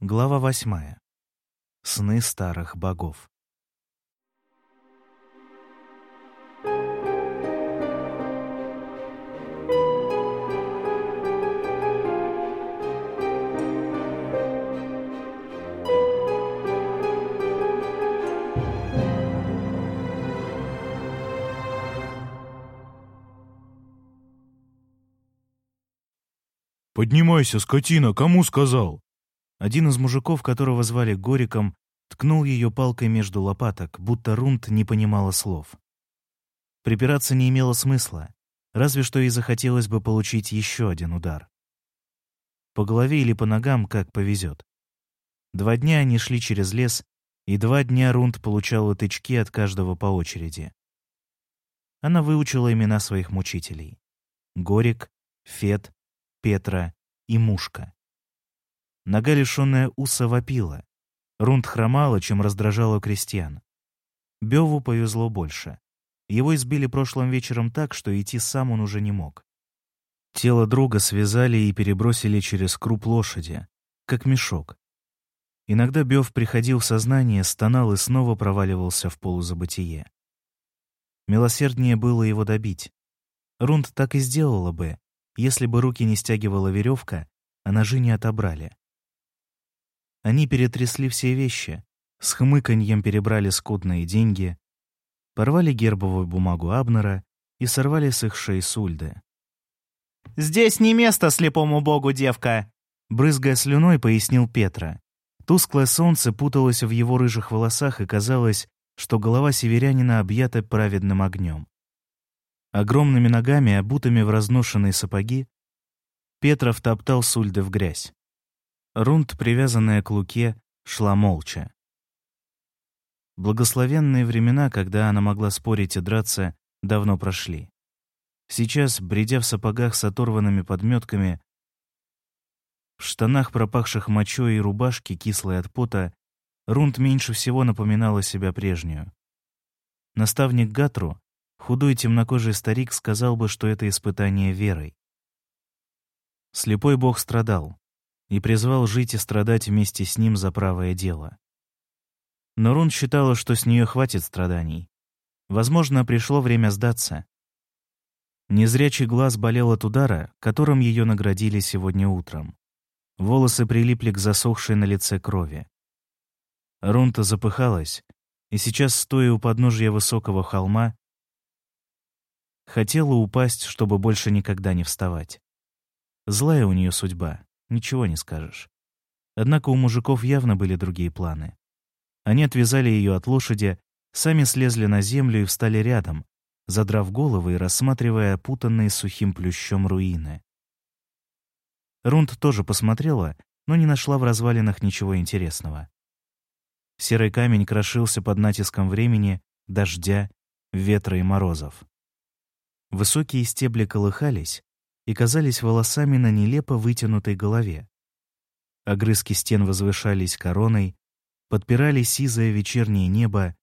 Глава восьмая. Сны старых богов. «Поднимайся, скотина, кому сказал?» Один из мужиков, которого звали Гориком, ткнул ее палкой между лопаток, будто Рунд не понимала слов. Припираться не имело смысла, разве что и захотелось бы получить еще один удар. По голове или по ногам, как повезет. Два дня они шли через лес, и два дня Рунд получала тычки от каждого по очереди. Она выучила имена своих мучителей. Горик, Фет, Петра и Мушка. Нога, лишенная уса, вопила. Рунд хромала, чем раздражала крестьян. Беву повезло больше. Его избили прошлым вечером так, что идти сам он уже не мог. Тело друга связали и перебросили через круп лошади, как мешок. Иногда Бев приходил в сознание, стонал и снова проваливался в полузабытие. Милосерднее было его добить. Рунд так и сделала бы, если бы руки не стягивала веревка, а ножи не отобрали. Они перетрясли все вещи, с хмыканьем перебрали скудные деньги, порвали гербовую бумагу Абнера и сорвали с их шеи сульды. «Здесь не место слепому богу, девка!» Брызгая слюной, пояснил Петра. Тусклое солнце путалось в его рыжих волосах, и казалось, что голова северянина объята праведным огнем. Огромными ногами, обутыми в разношенные сапоги, Петра втоптал Сульды в грязь. Рунд, привязанная к луке, шла молча. Благословенные времена, когда она могла спорить и драться, давно прошли. Сейчас, бредя в сапогах с оторванными подметками, в штанах, пропахших мочой и рубашке, кислой от пота, Рунд меньше всего напоминала себя прежнюю. Наставник Гатру, худой темнокожий старик, сказал бы, что это испытание верой. Слепой бог страдал, и призвал жить и страдать вместе с ним за правое дело. Но Рун считала, что с нее хватит страданий. Возможно, пришло время сдаться. Незрячий глаз болел от удара, которым ее наградили сегодня утром. Волосы прилипли к засохшей на лице крови. Рунта запыхалась, и сейчас, стоя у подножия высокого холма, хотела упасть, чтобы больше никогда не вставать. Злая у нее судьба ничего не скажешь. Однако у мужиков явно были другие планы. Они отвязали ее от лошади, сами слезли на землю и встали рядом, задрав головы и рассматривая опутанные сухим плющом руины. Рунд тоже посмотрела, но не нашла в развалинах ничего интересного. Серый камень крошился под натиском времени, дождя, ветра и морозов. Высокие стебли колыхались, и казались волосами на нелепо вытянутой голове. Огрызки стен возвышались короной, подпирали сизое вечернее небо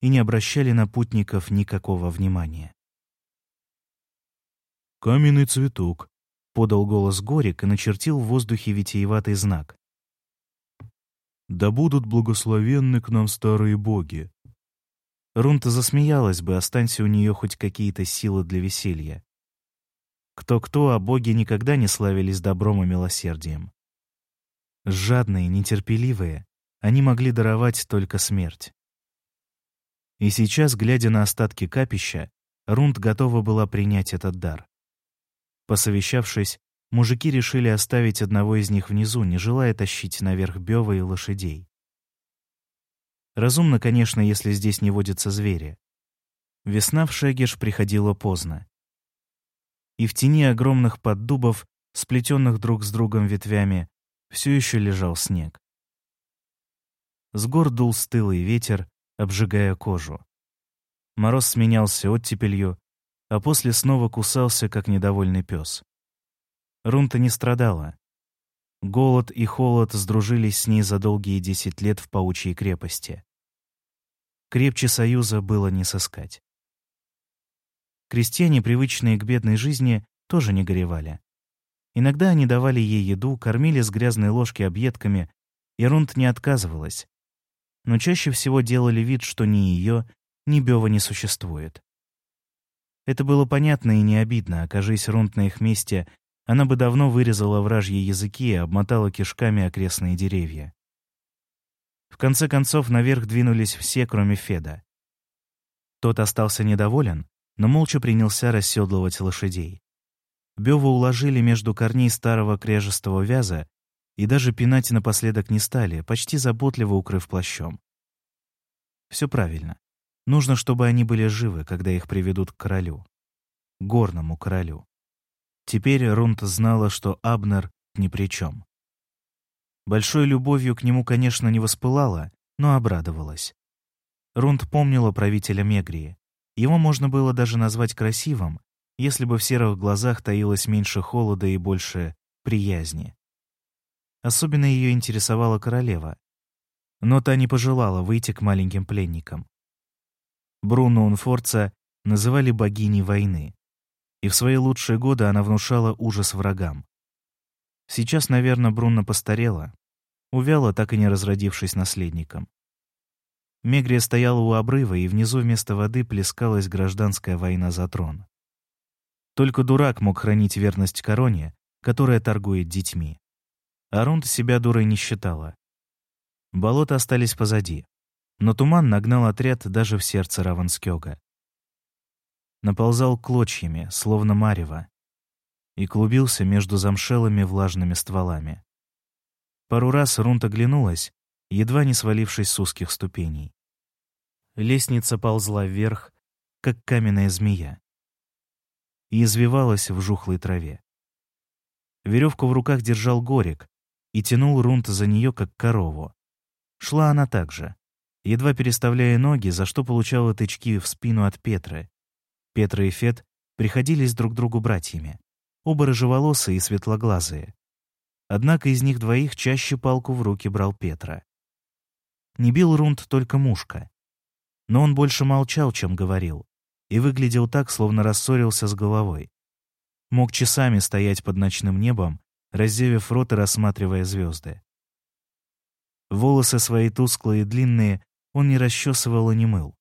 и не обращали на путников никакого внимания. «Каменный цветок», — подал голос Горик и начертил в воздухе витиеватый знак. «Да будут благословенны к нам старые боги». Рунта засмеялась бы, останься у нее хоть какие-то силы для веселья. Кто-кто, а боги никогда не славились добром и милосердием. Жадные, нетерпеливые, они могли даровать только смерть. И сейчас, глядя на остатки капища, Рунд готова была принять этот дар. Посовещавшись, мужики решили оставить одного из них внизу, не желая тащить наверх бёва и лошадей. Разумно, конечно, если здесь не водятся звери. Весна в Шегеш приходила поздно и в тени огромных поддубов, сплетенных друг с другом ветвями, все еще лежал снег. С гор дул стылый ветер, обжигая кожу. Мороз сменялся оттепелью, а после снова кусался, как недовольный пес. Рунта не страдала. Голод и холод сдружились с ней за долгие десять лет в паучьей крепости. Крепче союза было не сыскать. Крестьяне, привычные к бедной жизни, тоже не горевали. Иногда они давали ей еду, кормили с грязной ложки объедками, И Рунд не отказывалась, но чаще всего делали вид, что ни ее, ни Бева не существует. Это было понятно и не обидно, окажись Рунд на их месте, она бы давно вырезала вражьи языки и обмотала кишками окрестные деревья. В конце концов, наверх двинулись все, кроме Феда. Тот остался недоволен, но молча принялся расседлывать лошадей. Бёва уложили между корней старого кряжестого вяза и даже пинать напоследок не стали, почти заботливо укрыв плащом. Все правильно. Нужно, чтобы они были живы, когда их приведут к королю. Горному королю. Теперь Рунт знала, что Абнер ни при чем. Большой любовью к нему, конечно, не воспылала, но обрадовалась. Рунд помнила правителя Мегрии. Его можно было даже назвать красивым, если бы в серых глазах таилось меньше холода и больше приязни. Особенно ее интересовала королева. Но та не пожелала выйти к маленьким пленникам. Бруно Унфорца называли богиней войны, и в свои лучшие годы она внушала ужас врагам. Сейчас, наверное, Бруно постарела, увяла, так и не разродившись наследником. Мегрия стояла у обрыва, и внизу вместо воды плескалась гражданская война за трон. Только дурак мог хранить верность короне, которая торгует детьми. Арунд себя дурой не считала. Болота остались позади, но туман нагнал отряд даже в сердце Раванскёга. Наползал клочьями, словно марево, и клубился между замшелыми влажными стволами. Пару раз Рунт оглянулась, едва не свалившись с узких ступеней. Лестница ползла вверх, как каменная змея, и извивалась в жухлой траве. Веревку в руках держал Горик и тянул Рунт за нее, как корову. Шла она так же, едва переставляя ноги, за что получала тычки в спину от Петры. Петра и Фет приходились друг другу братьями, оба рыжеволосые и светлоглазые. Однако из них двоих чаще палку в руки брал Петра. Не бил Рунд только мушка. Но он больше молчал, чем говорил, и выглядел так, словно рассорился с головой. Мог часами стоять под ночным небом, раздевив рот и рассматривая звезды. Волосы свои тусклые и длинные он не расчесывал и не мыл.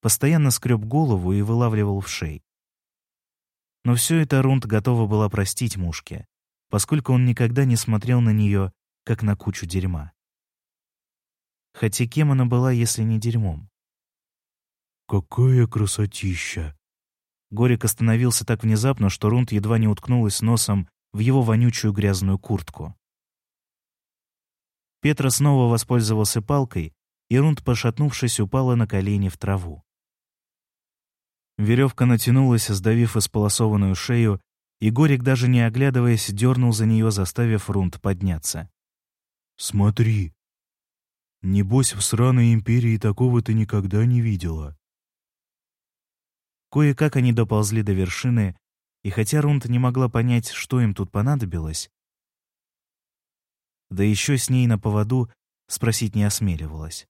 Постоянно скреб голову и вылавливал в шей. Но все это Рунд готова была простить мушке, поскольку он никогда не смотрел на нее, как на кучу дерьма. Хотя кем она была, если не дерьмом? «Какая красотища!» Горик остановился так внезапно, что Рунд едва не уткнулась носом в его вонючую грязную куртку. Петра снова воспользовался палкой, и Рунд, пошатнувшись, упала на колени в траву. Веревка натянулась, сдавив исполосованную шею, и Горик, даже не оглядываясь, дернул за нее, заставив Рунд подняться. «Смотри! Небось, в сраной империи такого ты никогда не видела!» Кое-как они доползли до вершины, и хотя Рунд не могла понять, что им тут понадобилось, да еще с ней на поводу спросить не осмеливалась.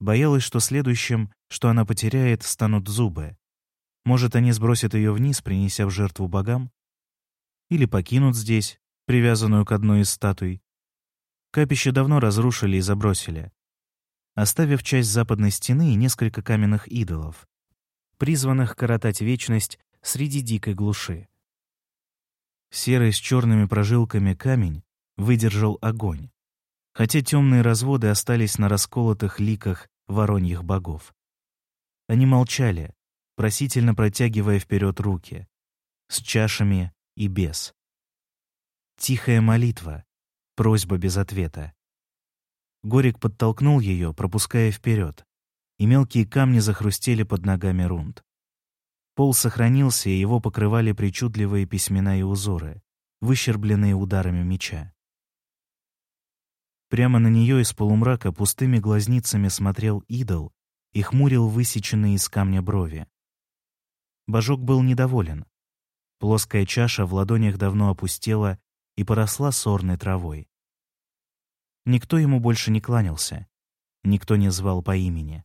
Боялась, что следующим, что она потеряет, станут зубы. Может, они сбросят ее вниз, принеся в жертву богам? Или покинут здесь, привязанную к одной из статуй? Капище давно разрушили и забросили оставив часть западной стены и несколько каменных идолов, призванных коротать вечность среди дикой глуши. Серый с черными прожилками камень выдержал огонь, хотя темные разводы остались на расколотых ликах вороньих богов. Они молчали, просительно протягивая вперед руки, с чашами и без. Тихая молитва, просьба без ответа. Горик подтолкнул ее, пропуская вперед, и мелкие камни захрустели под ногами рунд. Пол сохранился, и его покрывали причудливые письмена и узоры, выщербленные ударами меча. Прямо на нее из полумрака пустыми глазницами смотрел идол и хмурил высеченные из камня брови. Божок был недоволен. Плоская чаша в ладонях давно опустела и поросла сорной травой. Никто ему больше не кланялся, никто не звал по имени.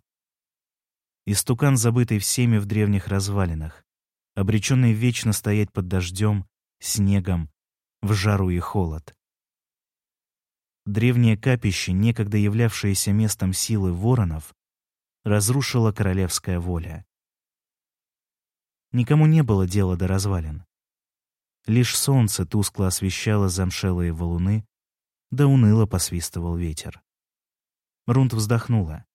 Истукан, забытый всеми в древних развалинах, обреченный вечно стоять под дождем, снегом, в жару и холод. древнее капище, некогда являвшееся местом силы воронов, разрушила королевская воля. Никому не было дела до развалин. Лишь солнце тускло освещало замшелые валуны, да уныло посвистывал ветер. Рунд вздохнула.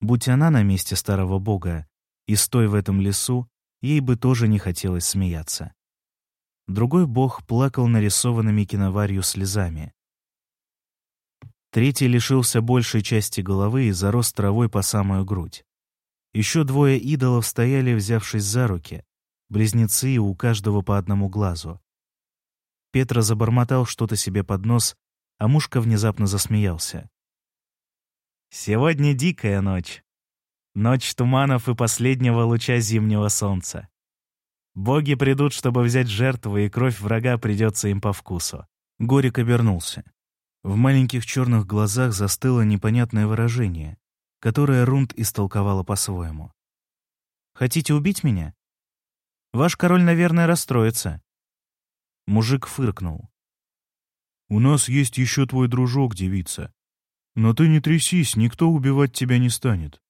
Будь она на месте старого бога и стой в этом лесу, ей бы тоже не хотелось смеяться. Другой бог плакал нарисованными киноварью слезами. Третий лишился большей части головы и зарос травой по самую грудь. Еще двое идолов стояли, взявшись за руки, близнецы у каждого по одному глазу. Петра забормотал что-то себе под нос, а мушка внезапно засмеялся. «Сегодня дикая ночь. Ночь туманов и последнего луча зимнего солнца. Боги придут, чтобы взять жертву, и кровь врага придется им по вкусу». Горик обернулся. В маленьких черных глазах застыло непонятное выражение, которое Рунд истолковала по-своему. «Хотите убить меня? Ваш король, наверное, расстроится». Мужик фыркнул. «У нас есть еще твой дружок, девица. Но ты не трясись, никто убивать тебя не станет.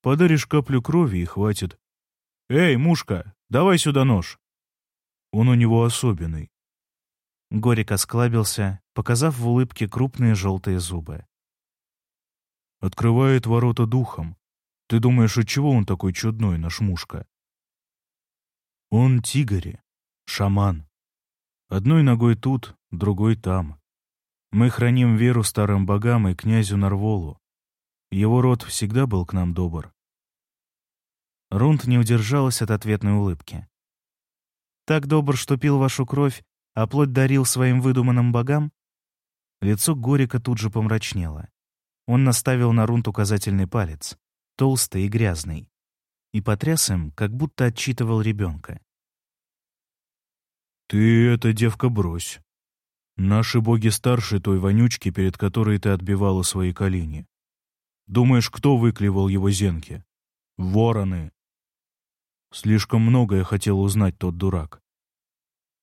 Подаришь каплю крови и хватит. Эй, мушка, давай сюда нож. Он у него особенный. Горик осклабился, показав в улыбке крупные желтые зубы. Открывает ворота духом. Ты думаешь, от чего он такой чудной, наш мушка? Он тигари, шаман. Одной ногой тут, другой там. Мы храним веру старым богам и князю Нарволу. Его род всегда был к нам добр. Рунд не удержалась от ответной улыбки. «Так добр, что пил вашу кровь, а плоть дарил своим выдуманным богам?» Лицо Горика тут же помрачнело. Он наставил на Рунд указательный палец, толстый и грязный, и потряс им, как будто отчитывал ребенка. «Ты это, девка, брось. Наши боги старше той вонючки, перед которой ты отбивала свои колени. Думаешь, кто выклевал его зенки? Вороны. Слишком многое хотел узнать тот дурак.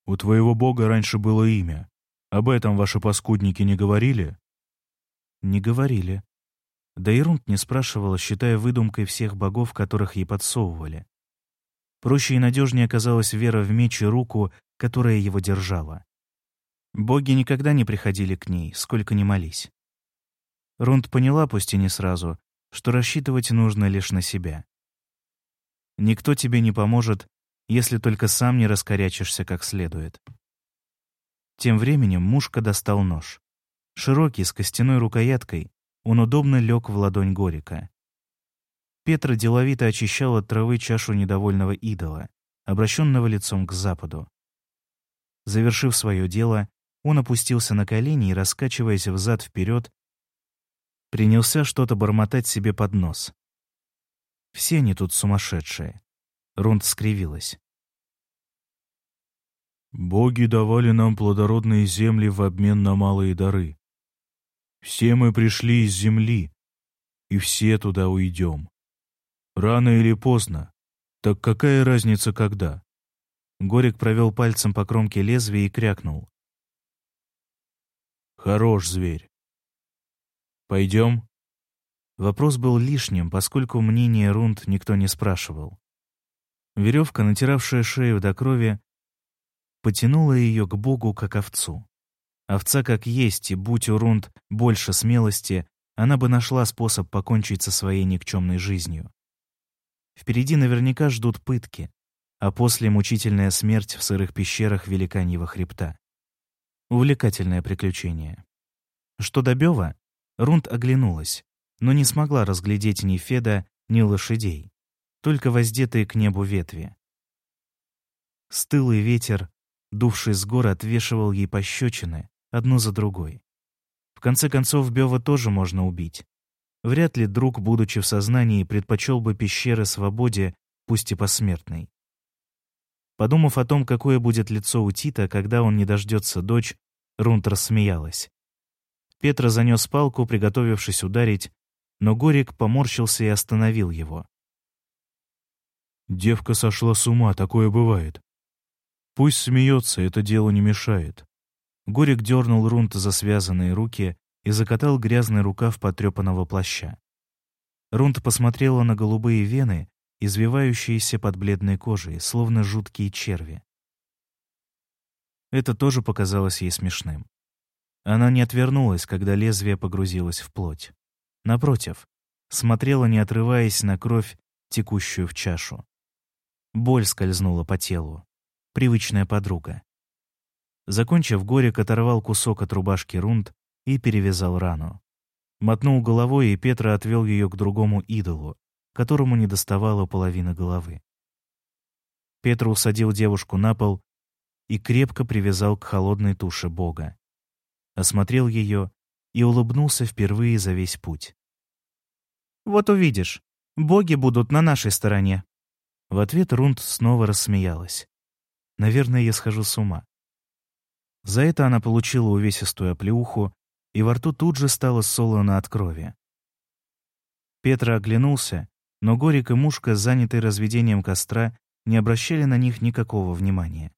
У твоего бога раньше было имя. Об этом ваши паскудники не говорили? Не говорили. Да и Рунд не спрашивала, считая выдумкой всех богов, которых ей подсовывали. Проще и надежнее оказалась вера в меч и руку, которая его держала. Боги никогда не приходили к ней, сколько ни молись. Рунд поняла, пусть и не сразу, что рассчитывать нужно лишь на себя. Никто тебе не поможет, если только сам не раскорячишься как следует. Тем временем мушка достал нож. Широкий, с костяной рукояткой, он удобно лег в ладонь Горика. Петра деловито очищал от травы чашу недовольного идола, обращенного лицом к западу. Завершив свое дело, он опустился на колени и, раскачиваясь взад-вперед, принялся что-то бормотать себе под нос. Все они тут сумасшедшие. Рунд скривилась. «Боги давали нам плодородные земли в обмен на малые дары. Все мы пришли из земли, и все туда уйдем. Рано или поздно. Так какая разница, когда?» Горик провел пальцем по кромке лезвия и крякнул. Хорош зверь. Пойдем? Вопрос был лишним, поскольку мнение Рунд никто не спрашивал. Веревка, натиравшая шею до крови, потянула ее к Богу, как овцу. Овца как есть, и будь у Рунд больше смелости, она бы нашла способ покончить со своей никчемной жизнью. Впереди наверняка ждут пытки, а после мучительная смерть в сырых пещерах Великаньего хребта. Увлекательное приключение. Что до Бёва, Рунд оглянулась, но не смогла разглядеть ни Феда, ни лошадей, только воздетые к небу ветви. Стылый ветер, дувший с гор, отвешивал ей пощечины, одну за другой. В конце концов, Бёва тоже можно убить. Вряд ли друг, будучи в сознании, предпочел бы пещеры свободе, пусть и посмертной. Подумав о том, какое будет лицо у Тита, когда он не дождется дочь, Рунт рассмеялась. Петра занес палку, приготовившись ударить, но Горик поморщился и остановил его. «Девка сошла с ума, такое бывает. Пусть смеется, это делу не мешает. Горик дернул Рунт за связанные руки и закатал грязный рукав потрепанного плаща. Рунт посмотрела на голубые вены, извивающиеся под бледной кожей, словно жуткие черви. Это тоже показалось ей смешным. Она не отвернулась, когда лезвие погрузилось в плоть. Напротив, смотрела, не отрываясь на кровь, текущую в чашу. Боль скользнула по телу. Привычная подруга. Закончив, Горик оторвал кусок от рубашки Рунд и перевязал рану. Мотнул головой, и Петра отвел ее к другому идолу, которому не доставала половина головы. Петр усадил девушку на пол и крепко привязал к холодной туше Бога. Осмотрел ее и улыбнулся впервые за весь путь. «Вот увидишь, боги будут на нашей стороне». В ответ Рунд снова рассмеялась. «Наверное, я схожу с ума». За это она получила увесистую оплеуху, и во рту тут же стало солоно от крови. Петра оглянулся, но Горик и Мушка, занятые разведением костра, не обращали на них никакого внимания.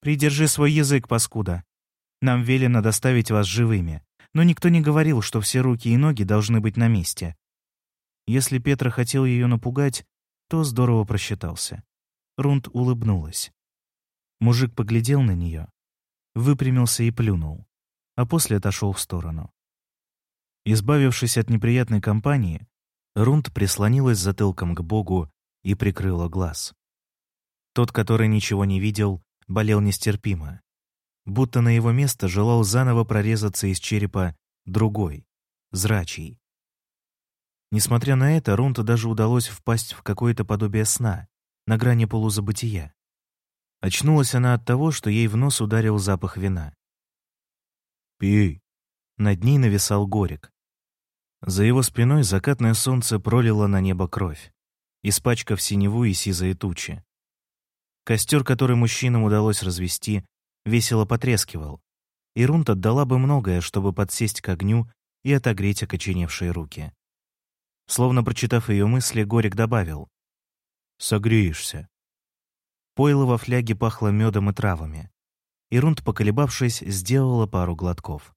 «Придержи свой язык, паскуда. Нам велено доставить вас живыми, но никто не говорил, что все руки и ноги должны быть на месте». Если Петра хотел ее напугать, то здорово просчитался. Рунд улыбнулась. Мужик поглядел на нее, выпрямился и плюнул, а после отошел в сторону. Избавившись от неприятной компании, Рунд прислонилась затылком к Богу и прикрыла глаз. Тот, который ничего не видел, болел нестерпимо, будто на его место желал заново прорезаться из черепа другой, зрачий. Несмотря на это, Рунту даже удалось впасть в какое-то подобие сна, на грани полузабытия. Очнулась она от того, что ей в нос ударил запах вина. «Пей!» Над ней нависал Горик. За его спиной закатное солнце пролило на небо кровь, испачкав синеву и сизые тучи. Костер, который мужчинам удалось развести, весело потрескивал, и Рунт отдала бы многое, чтобы подсесть к огню и отогреть окоченевшие руки. Словно прочитав ее мысли, Горик добавил. «Согреешься». Пойло во фляге пахло медом и травами. И Рунт, поколебавшись, сделала пару глотков.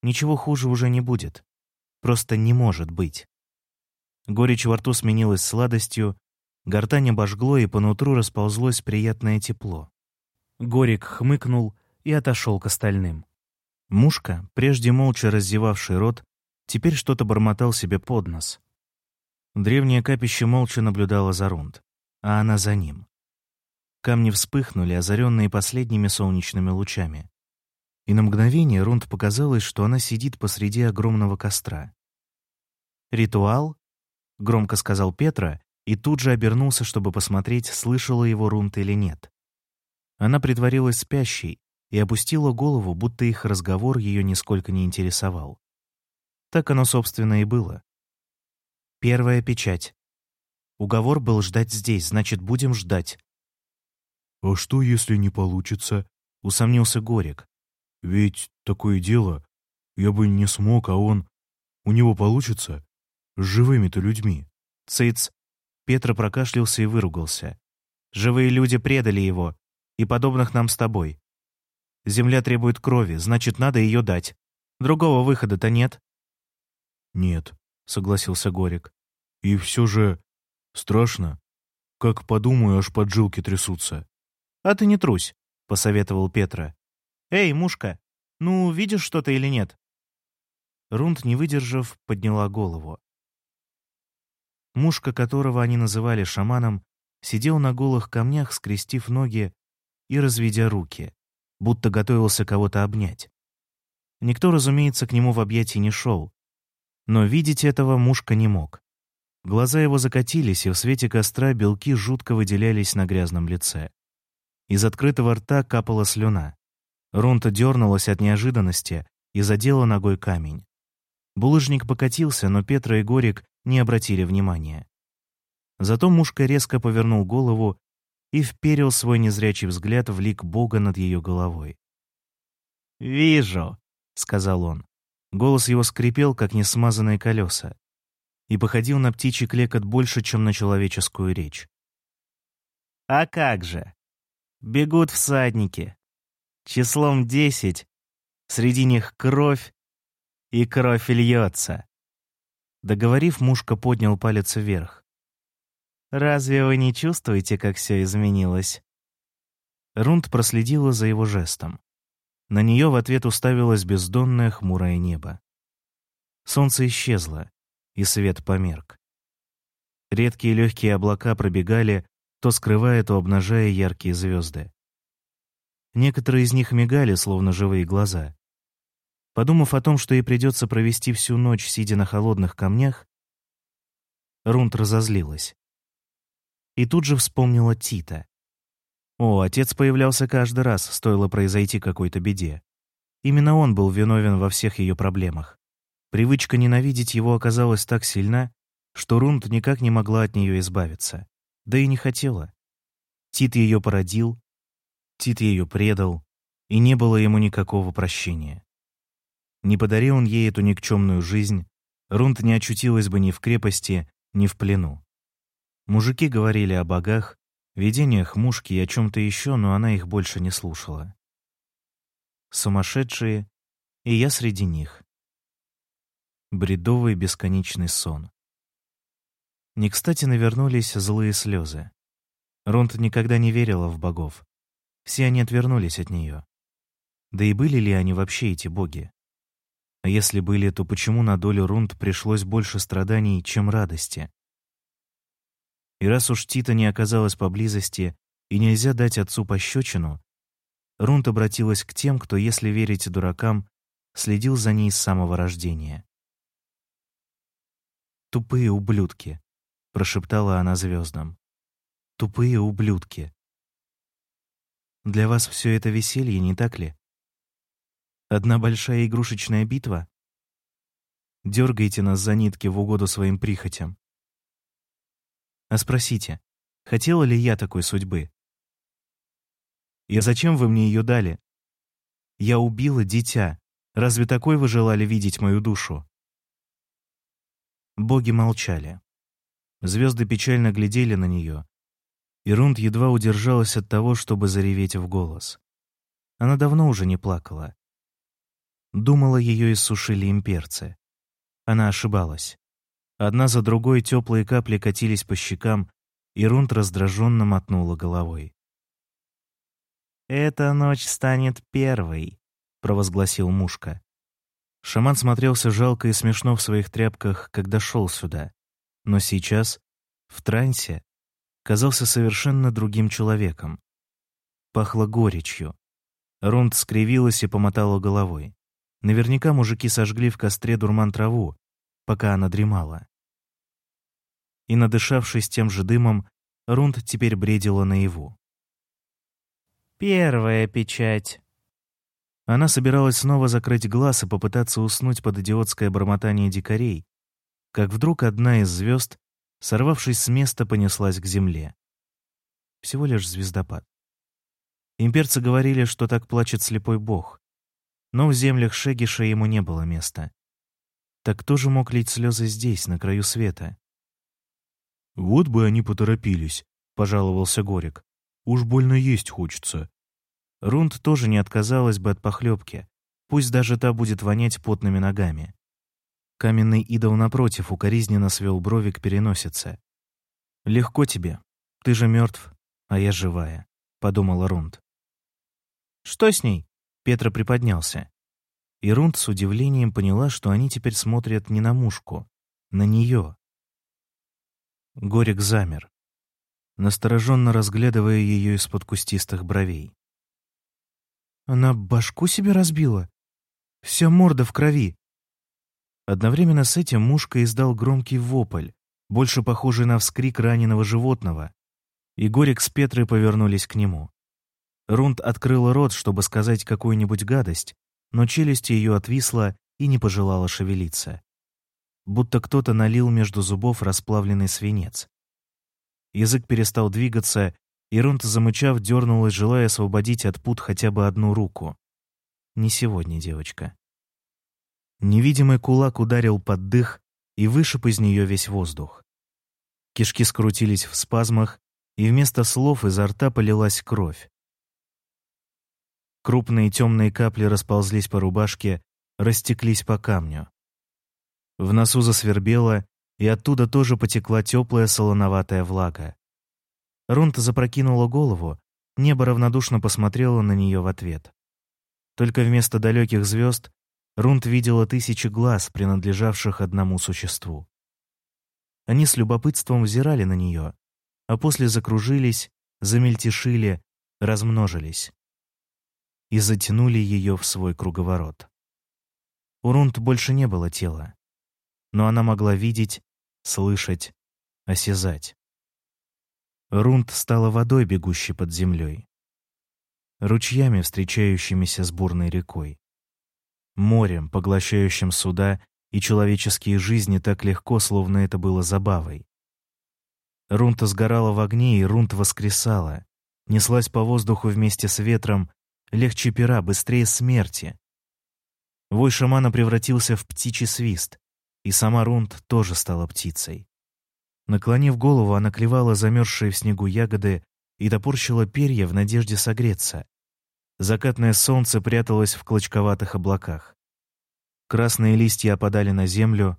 Ничего хуже уже не будет. Просто не может быть. Горечь во рту сменилась сладостью, Гортань обожгло, и по нутру расползлось приятное тепло. Горик хмыкнул и отошел к остальным. Мушка, прежде молча раздевавший рот, теперь что-то бормотал себе под нос. Древнее капище молча наблюдало за рунд, а она за ним. Камни вспыхнули, озаренные последними солнечными лучами. И на мгновение Рунд показалось, что она сидит посреди огромного костра. «Ритуал?» — громко сказал Петра, и тут же обернулся, чтобы посмотреть, слышала его Рунт или нет. Она притворилась спящей и опустила голову, будто их разговор ее нисколько не интересовал. Так оно, собственно, и было. Первая печать. Уговор был ждать здесь, значит, будем ждать. «А что, если не получится?» — усомнился Горик. «Ведь такое дело. Я бы не смог, а он... У него получится? С живыми-то людьми». «Цыц!» Петра прокашлялся и выругался. «Живые люди предали его, и подобных нам с тобой. Земля требует крови, значит, надо ее дать. Другого выхода-то нет». «Нет», — согласился Горик. «И все же страшно. Как подумаю, аж поджилки трясутся». «А ты не трусь», — посоветовал Петра. «Эй, мушка, ну, видишь что-то или нет?» Рунд, не выдержав, подняла голову. Мушка, которого они называли шаманом, сидел на голых камнях, скрестив ноги и разведя руки, будто готовился кого-то обнять. Никто, разумеется, к нему в объятии не шел, но видеть этого Мушка не мог. Глаза его закатились, и в свете костра белки жутко выделялись на грязном лице. Из открытого рта капала слюна. Рунта дернулась от неожиданности и задела ногой камень. Булыжник покатился, но Петра и Горик не обратили внимания. Зато мушка резко повернул голову и вперил свой незрячий взгляд в лик Бога над ее головой. «Вижу», — сказал он. Голос его скрипел, как несмазанные колеса, и походил на птичий клекот больше, чем на человеческую речь. «А как же? Бегут всадники. числом десять. Среди них кровь, и кровь льется. Договорив, мушка поднял палец вверх. «Разве вы не чувствуете, как все изменилось?» Рунд проследила за его жестом. На нее в ответ уставилось бездонное хмурое небо. Солнце исчезло, и свет померк. Редкие легкие облака пробегали, то скрывая, то обнажая яркие звезды. Некоторые из них мигали, словно живые глаза. Подумав о том, что ей придется провести всю ночь, сидя на холодных камнях, Рунт разозлилась. И тут же вспомнила Тита. О, отец появлялся каждый раз, стоило произойти какой-то беде. Именно он был виновен во всех ее проблемах. Привычка ненавидеть его оказалась так сильна, что Рунд никак не могла от нее избавиться. Да и не хотела. Тит ее породил, Тит ее предал, и не было ему никакого прощения. Не подарил он ей эту никчемную жизнь, Рунд не очутилась бы ни в крепости, ни в плену. Мужики говорили о богах, видениях мушки и о чем-то еще, но она их больше не слушала. Сумасшедшие, и я среди них. Бредовый бесконечный сон. Не кстати навернулись злые слезы. Рунд никогда не верила в богов. Все они отвернулись от нее. Да и были ли они вообще эти боги? А если были, то почему на долю Рунд пришлось больше страданий, чем радости? И раз уж Тита не оказалась поблизости и нельзя дать отцу пощечину, Рунд обратилась к тем, кто, если верить дуракам, следил за ней с самого рождения. «Тупые ублюдки», — прошептала она звездам. «Тупые ублюдки». «Для вас все это веселье, не так ли?» Одна большая игрушечная битва? Дергайте нас за нитки в угоду своим прихотям. А спросите, хотела ли я такой судьбы? И зачем вы мне ее дали? Я убила дитя. Разве такой вы желали видеть мою душу? Боги молчали. Звезды печально глядели на нее, и Рунд едва удержалась от того, чтобы зареветь в голос. Она давно уже не плакала. Думала, ее иссушили имперцы. Она ошибалась. Одна за другой теплые капли катились по щекам, и Рунт раздраженно мотнула головой. «Эта ночь станет первой», — провозгласил мушка. Шаман смотрелся жалко и смешно в своих тряпках, когда шел сюда. Но сейчас, в трансе, казался совершенно другим человеком. Пахло горечью. Рунд скривилась и помотала головой. Наверняка мужики сожгли в костре дурман траву, пока она дремала. И, надышавшись тем же дымом, Рунд теперь бредила наяву. «Первая печать». Она собиралась снова закрыть глаз и попытаться уснуть под идиотское бормотание дикарей, как вдруг одна из звезд, сорвавшись с места, понеслась к земле. Всего лишь звездопад. Имперцы говорили, что так плачет слепой бог, но в землях Шегиша ему не было места. Так кто же мог лить слезы здесь, на краю света? «Вот бы они поторопились», — пожаловался Горик. «Уж больно есть хочется». Рунд тоже не отказалась бы от похлебки, пусть даже та будет вонять потными ногами. Каменный идол напротив укоризненно свел брови к переносице. «Легко тебе. Ты же мертв, а я живая», — подумала Рунд. «Что с ней?» Петра приподнялся. И Рунд с удивлением поняла, что они теперь смотрят не на мушку, на нее. Горик замер, настороженно разглядывая ее из-под кустистых бровей. «Она башку себе разбила? Вся морда в крови!» Одновременно с этим мушка издал громкий вопль, больше похожий на вскрик раненого животного, и Горик с Петрой повернулись к нему. Рунд открыла рот, чтобы сказать какую-нибудь гадость, но челюсть ее отвисла и не пожелала шевелиться. Будто кто-то налил между зубов расплавленный свинец. Язык перестал двигаться, и Рунд, замычав, дернулась, желая освободить от пут хотя бы одну руку. «Не сегодня, девочка». Невидимый кулак ударил под дых и вышиб из нее весь воздух. Кишки скрутились в спазмах, и вместо слов изо рта полилась кровь. Крупные темные капли расползлись по рубашке, растеклись по камню. В носу засвербело, и оттуда тоже потекла теплая солоноватая влага. Рунта запрокинула голову, небо равнодушно посмотрело на нее в ответ. Только вместо далеких звезд Рунт видела тысячи глаз, принадлежавших одному существу. Они с любопытством взирали на нее, а после закружились, замельтешили, размножились и затянули ее в свой круговорот. У Рунт больше не было тела, но она могла видеть, слышать, осязать. Рунт стала водой, бегущей под землей, ручьями, встречающимися с бурной рекой, морем, поглощающим суда и человеческие жизни так легко, словно это было забавой. Рунта сгорала в огне, и Рунт воскресала, неслась по воздуху вместе с ветром, легче пера, быстрее смерти. Вой шамана превратился в птичий свист, и сама Рунт тоже стала птицей. Наклонив голову, она клевала замерзшие в снегу ягоды и топорщила перья в надежде согреться. Закатное солнце пряталось в клочковатых облаках. Красные листья опадали на землю,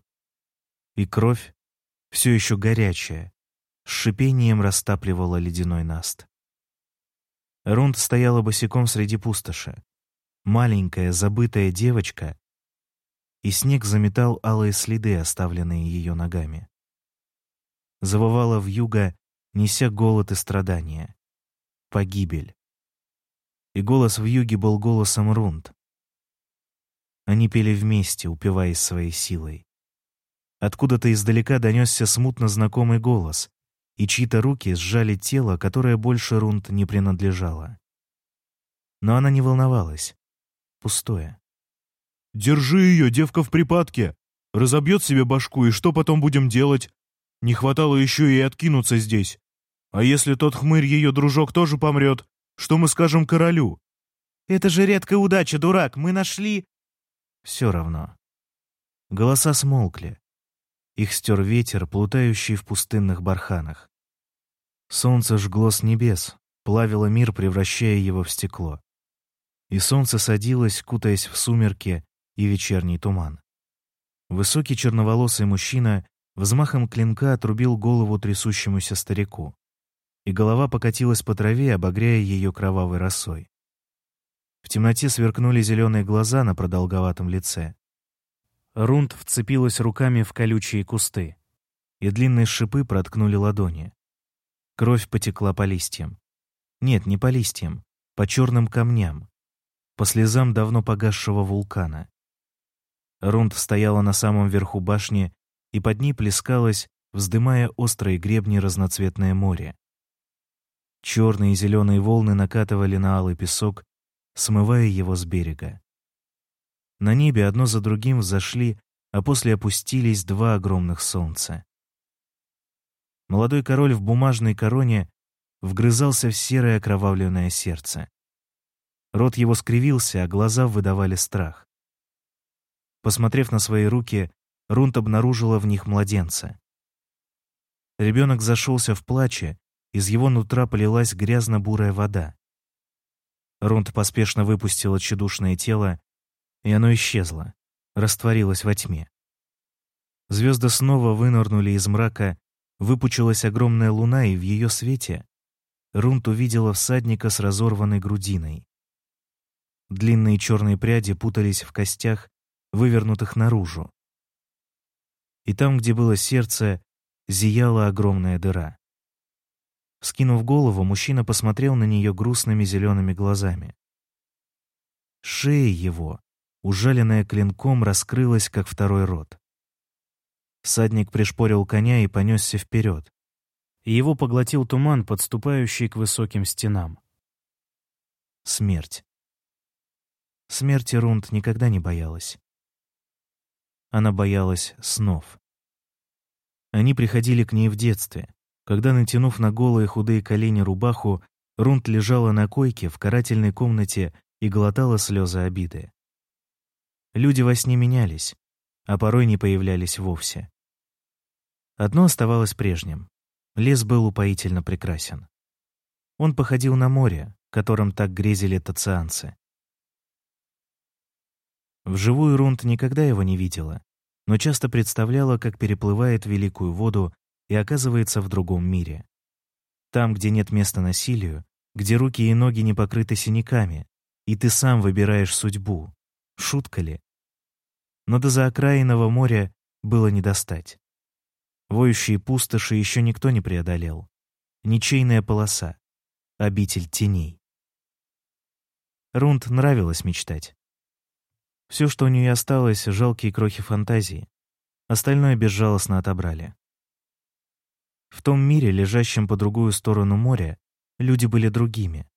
и кровь, все еще горячая, с шипением растапливала ледяной наст. Рунд стояла босиком среди пустоши. Маленькая, забытая девочка, и снег заметал алые следы, оставленные ее ногами. Завывала в юго, неся голод и страдания. Погибель. И голос в юге был голосом Рунд. Они пели вместе, упиваясь своей силой. Откуда-то издалека донесся смутно знакомый голос, и чьи-то руки сжали тело, которое больше Рунд не принадлежало. Но она не волновалась. Пустое. «Держи ее, девка в припадке! Разобьет себе башку, и что потом будем делать? Не хватало еще и откинуться здесь. А если тот хмырь ее дружок тоже помрет, что мы скажем королю?» «Это же редкая удача, дурак! Мы нашли...» Все равно. Голоса смолкли. Их стер ветер, плутающий в пустынных барханах. Солнце жгло с небес, плавило мир, превращая его в стекло. И солнце садилось, кутаясь в сумерки и вечерний туман. Высокий черноволосый мужчина взмахом клинка отрубил голову трясущемуся старику, и голова покатилась по траве, обогряя ее кровавой росой. В темноте сверкнули зеленые глаза на продолговатом лице. Рунд вцепилась руками в колючие кусты, и длинные шипы проткнули ладони. Кровь потекла по листьям. Нет, не по листьям, по черным камням, по слезам давно погасшего вулкана. Рунд стояла на самом верху башни, и под ней плескалось, вздымая острые гребни разноцветное море. Черные и зеленые волны накатывали на алый песок, смывая его с берега. На небе одно за другим взошли, а после опустились два огромных солнца. Молодой король в бумажной короне вгрызался в серое окровавленное сердце. Рот его скривился, а глаза выдавали страх. Посмотрев на свои руки, Рунт обнаружила в них младенца. Ребенок зашелся в плаче, из его нутра полилась грязно-бурая вода. Рунт поспешно выпустила тщедушное тело, и оно исчезло, растворилось во тьме. Звезды снова вынырнули из мрака Выпучилась огромная луна, и в ее свете Рунт увидела всадника с разорванной грудиной. Длинные черные пряди путались в костях, вывернутых наружу. И там, где было сердце, зияла огромная дыра. Скинув голову, мужчина посмотрел на нее грустными зелеными глазами. Шея его, ужаленная клинком, раскрылась, как второй рот. Садник пришпорил коня и понесся вперед. его поглотил туман, подступающий к высоким стенам. Смерть. Смерти Рунд никогда не боялась. Она боялась снов. Они приходили к ней в детстве, когда, натянув на голые худые колени рубаху, Рунд лежала на койке в карательной комнате и глотала слезы обиды. Люди во сне менялись, а порой не появлялись вовсе. Одно оставалось прежним. Лес был упоительно прекрасен. Он походил на море, которым так грезили тацианцы. Вживую Рунд никогда его не видела, но часто представляла, как переплывает великую воду и оказывается в другом мире. Там, где нет места насилию, где руки и ноги не покрыты синяками, и ты сам выбираешь судьбу. Шутка ли? Но до заокраинного моря было не достать. Воющие пустоши еще никто не преодолел. Ничейная полоса. Обитель теней. Рунд нравилось мечтать. Все, что у нее осталось, — жалкие крохи фантазии. Остальное безжалостно отобрали. В том мире, лежащем по другую сторону моря, люди были другими,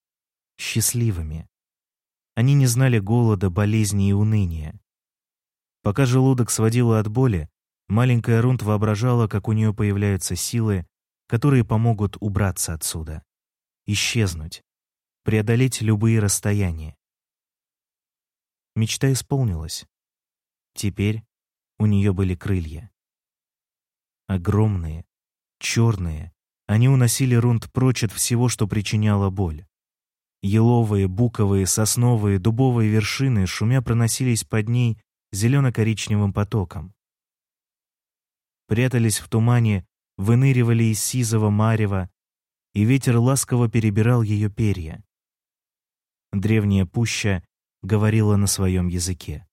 счастливыми. Они не знали голода, болезни и уныния. Пока желудок сводило от боли, маленькая Рунд воображала, как у нее появляются силы, которые помогут убраться отсюда, исчезнуть, преодолеть любые расстояния. Мечта исполнилась. Теперь у нее были крылья. Огромные, черные, они уносили Рунд прочь от всего, что причиняло боль. Еловые, буковые, сосновые, дубовые вершины шумя проносились под ней зелено-коричневым потоком. Прятались в тумане, выныривали из сизого марева, и ветер ласково перебирал ее перья. Древняя пуща говорила на своем языке.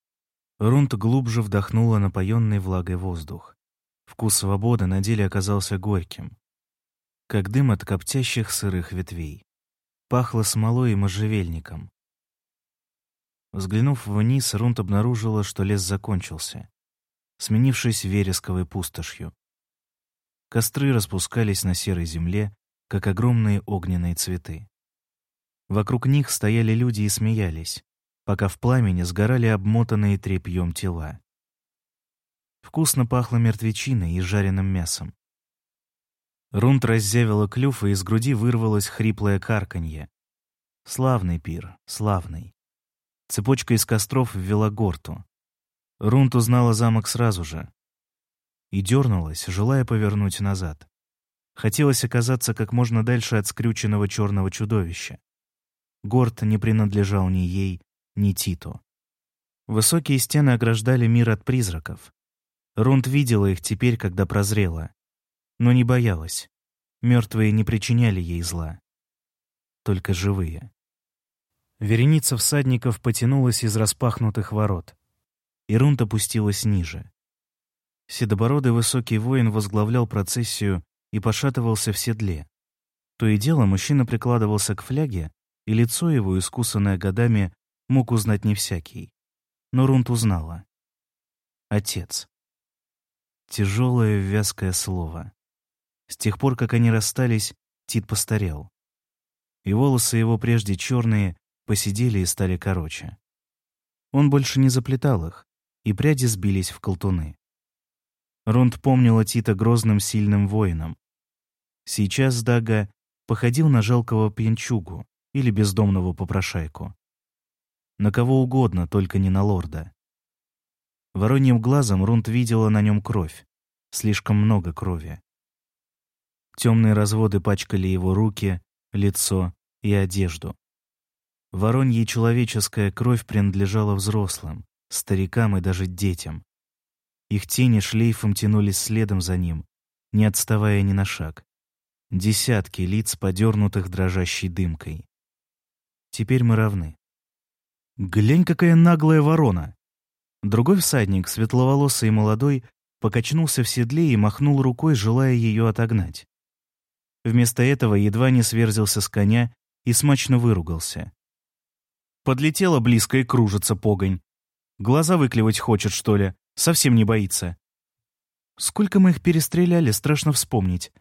Рунт глубже вдохнула напоенный влагой воздух. Вкус свободы на деле оказался горьким, как дым от коптящих сырых ветвей. Пахло смолой и можжевельником. Взглянув вниз, Рунт обнаружила, что лес закончился, сменившись вересковой пустошью. Костры распускались на серой земле, как огромные огненные цветы. Вокруг них стояли люди и смеялись, пока в пламени сгорали обмотанные тряпьем тела. Вкусно пахло мертвечиной и жареным мясом. Рунт раззявила клюв, и из груди вырвалось хриплое карканье. Славный пир, славный. Цепочка из костров ввела горту. Рунт узнала замок сразу же. И дернулась, желая повернуть назад. Хотелось оказаться как можно дальше от скрюченного черного чудовища. Горт не принадлежал ни ей, ни Титу. Высокие стены ограждали мир от призраков. Рунд видела их теперь, когда прозрела. Но не боялась. Мертвые не причиняли ей зла. Только живые. Вереница всадников потянулась из распахнутых ворот. И Рунд опустилась ниже. Седобородый высокий воин возглавлял процессию и пошатывался в седле. То и дело мужчина прикладывался к фляге, и лицо его, искусанное годами, мог узнать не всякий. Но Рунт узнала. Отец. Тяжелое вязкое слово. С тех пор, как они расстались, Тит постарел. И волосы его прежде черные посидели и стали короче. Он больше не заплетал их, и пряди сбились в колтуны. Рунд помнила Тита грозным сильным воином. Сейчас Дага походил на жалкого пьянчугу или бездомного попрошайку. На кого угодно, только не на лорда. Вороньим глазом Рунд видела на нем кровь. Слишком много крови. Темные разводы пачкали его руки, лицо и одежду. Воронья человеческая кровь принадлежала взрослым, старикам и даже детям. Их тени шлейфом тянулись следом за ним, не отставая ни на шаг. Десятки лиц, подернутых дрожащей дымкой. Теперь мы равны. «Глянь, какая наглая ворона!» Другой всадник, светловолосый и молодой, покачнулся в седле и махнул рукой, желая ее отогнать. Вместо этого едва не сверзился с коня и смачно выругался. Подлетела близко и кружится погонь. Глаза выклевать хочет, что ли? Совсем не боится. Сколько мы их перестреляли, страшно вспомнить.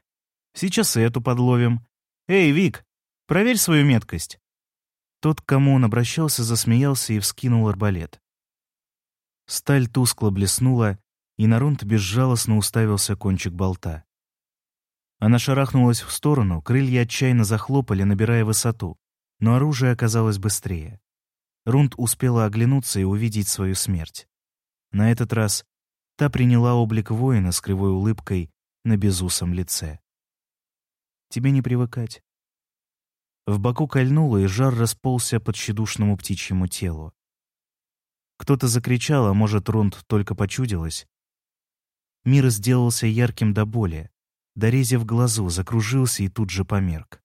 Сейчас и эту подловим. Эй, Вик, проверь свою меткость. Тот, к кому он обращался, засмеялся и вскинул арбалет. Сталь тускло блеснула, и Нарунт безжалостно уставился кончик болта. Она шарахнулась в сторону, крылья отчаянно захлопали, набирая высоту, но оружие оказалось быстрее. Рунд успела оглянуться и увидеть свою смерть. На этот раз та приняла облик воина с кривой улыбкой на безусом лице. «Тебе не привыкать. В боку кольнуло, и жар расползся под щедушному птичьему телу. Кто-то закричал, а может, Рунд только почудилось. Мир сделался ярким до боли, дорезив глазу, закружился и тут же померк.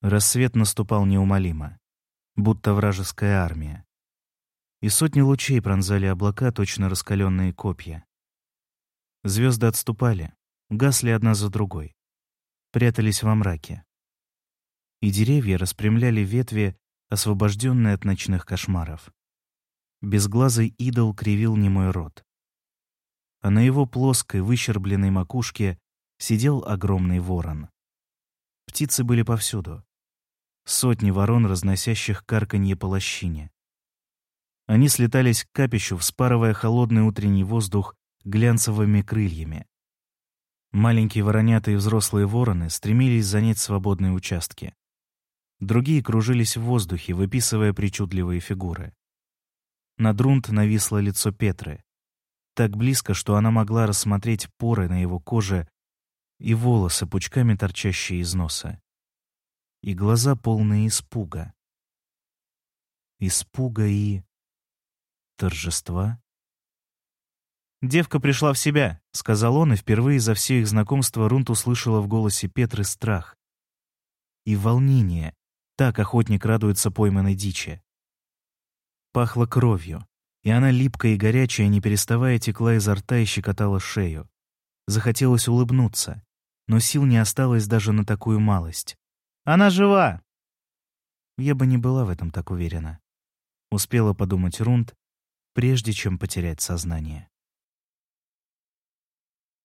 Рассвет наступал неумолимо, будто вражеская армия. И сотни лучей пронзали облака, точно раскаленные копья. Звезды отступали, гасли одна за другой, прятались во мраке. И деревья распрямляли ветви, освобожденные от ночных кошмаров. Безглазый идол кривил немой рот. А на его плоской, выщербленной макушке сидел огромный ворон. Птицы были повсюду. Сотни ворон, разносящих карканье по лощине. Они слетались к капищу, вспарывая холодный утренний воздух глянцевыми крыльями. Маленькие воронята и взрослые вороны стремились занять свободные участки. Другие кружились в воздухе, выписывая причудливые фигуры. На друнт нависло лицо Петры. Так близко, что она могла рассмотреть поры на его коже и волосы, пучками торчащие из носа. И глаза полные испуга. Испуга и... торжества? «Девка пришла в себя», — сказал он, и впервые за все их знакомство Рунт услышала в голосе Петры страх и волнение. Так охотник радуется пойманной дичи. Пахло кровью, и она липкая и горячая, не переставая текла изо рта и щекотала шею. Захотелось улыбнуться, но сил не осталось даже на такую малость. «Она жива!» Я бы не была в этом так уверена. Успела подумать Рунд, прежде чем потерять сознание.